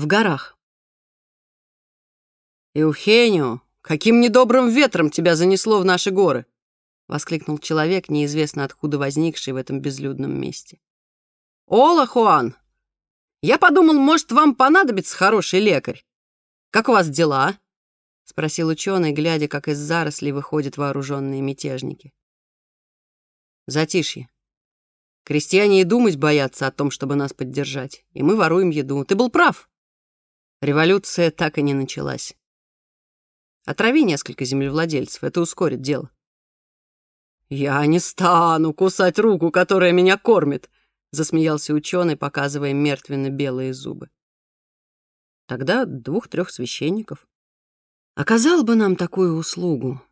в горах. «Эухенио, каким недобрым ветром тебя занесло в наши горы!» — воскликнул человек, неизвестно откуда возникший в этом безлюдном месте. «Ола, Хуан! Я подумал, может, вам понадобится хороший лекарь. Как у вас дела?» — спросил ученый, глядя, как из зарослей выходят вооруженные мятежники. Затишье. Крестьяне и думать боятся о том, чтобы нас поддержать, и мы воруем еду. Ты был прав. Революция так и не началась. Отрави несколько землевладельцев, это ускорит дело. «Я не стану кусать руку, которая меня кормит», — засмеялся ученый, показывая мертвенно-белые зубы. «Тогда двух-трех священников. Оказал бы нам такую услугу,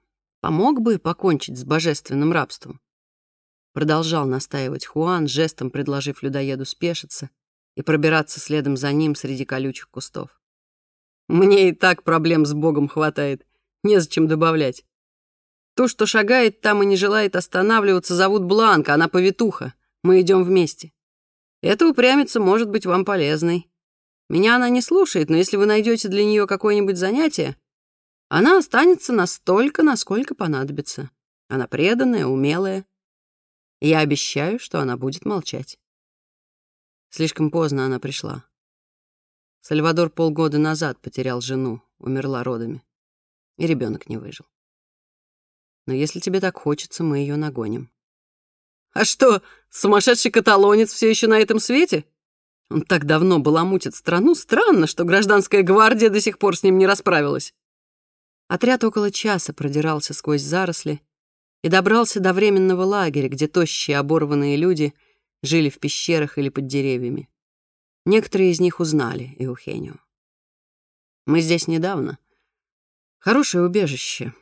помог бы покончить с божественным рабством». Продолжал настаивать Хуан, жестом предложив людоеду спешиться и пробираться следом за ним среди колючих кустов. «Мне и так проблем с Богом хватает. Незачем добавлять. Ту, что шагает там и не желает останавливаться, зовут Бланка, она повитуха. Мы идем вместе. Эта упрямица может быть вам полезной. Меня она не слушает, но если вы найдете для нее какое-нибудь занятие, она останется настолько, насколько понадобится. Она преданная, умелая. Я обещаю, что она будет молчать. Слишком поздно она пришла. Сальвадор полгода назад потерял жену, умерла родами и ребенок не выжил. Но если тебе так хочется, мы ее нагоним. А что, сумасшедший каталонец все еще на этом свете? Он так давно баламутит страну, странно, что гражданская гвардия до сих пор с ним не расправилась. Отряд около часа продирался сквозь заросли и добрался до временного лагеря, где тощие оборванные люди жили в пещерах или под деревьями. Некоторые из них узнали Эухенио. «Мы здесь недавно», Хорошее убежище.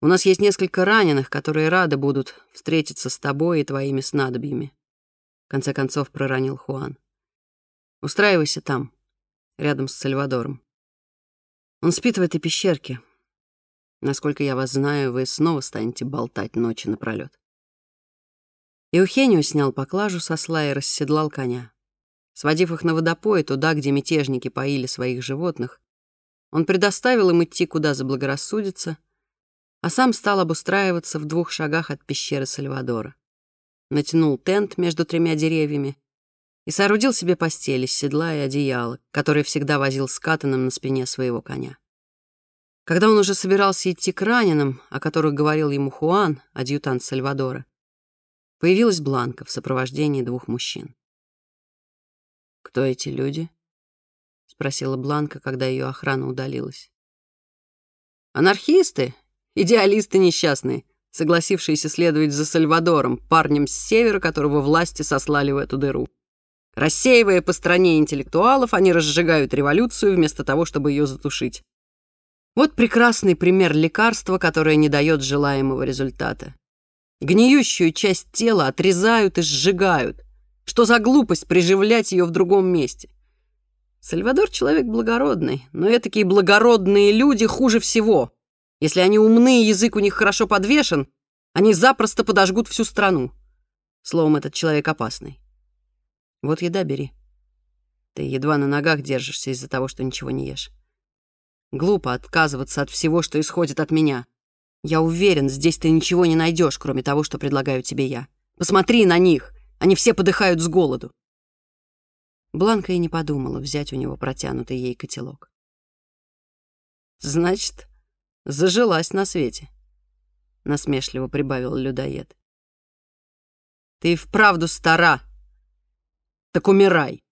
У нас есть несколько раненых, которые рады будут встретиться с тобой и твоими снадобьями. В конце концов проронил Хуан. Устраивайся там, рядом с Сальвадором. Он спит в этой пещерке. Насколько я вас знаю, вы снова станете болтать ночи напролет. Эухенио снял поклажу со сла и расседлал коня. Сводив их на водопой, туда, где мятежники поили своих животных, он предоставил им идти, куда заблагорассудится, а сам стал обустраиваться в двух шагах от пещеры Сальвадора. Натянул тент между тремя деревьями и соорудил себе постель из седла и одеяла, который всегда возил скатанным на спине своего коня. Когда он уже собирался идти к раненым, о которых говорил ему Хуан, адъютант Сальвадора, появилась Бланка в сопровождении двух мужчин. «Кто эти люди?» — спросила Бланка, когда ее охрана удалилась. «Анархисты, идеалисты несчастные, согласившиеся следовать за Сальвадором, парнем с севера, которого власти сослали в эту дыру. Рассеивая по стране интеллектуалов, они разжигают революцию вместо того, чтобы ее затушить. Вот прекрасный пример лекарства, которое не дает желаемого результата. Гниющую часть тела отрезают и сжигают. Что за глупость приживлять ее в другом месте? Сальвадор человек благородный, но такие благородные люди хуже всего. Если они умны, язык у них хорошо подвешен, они запросто подожгут всю страну. Словом, этот человек опасный. Вот еда бери. Ты едва на ногах держишься из-за того, что ничего не ешь. Глупо отказываться от всего, что исходит от меня. Я уверен, здесь ты ничего не найдешь, кроме того, что предлагаю тебе я. Посмотри на них. Они все подыхают с голоду. Бланка и не подумала взять у него протянутый ей котелок. «Значит, зажилась на свете», — насмешливо прибавил людоед. «Ты вправду стара. Так умирай!»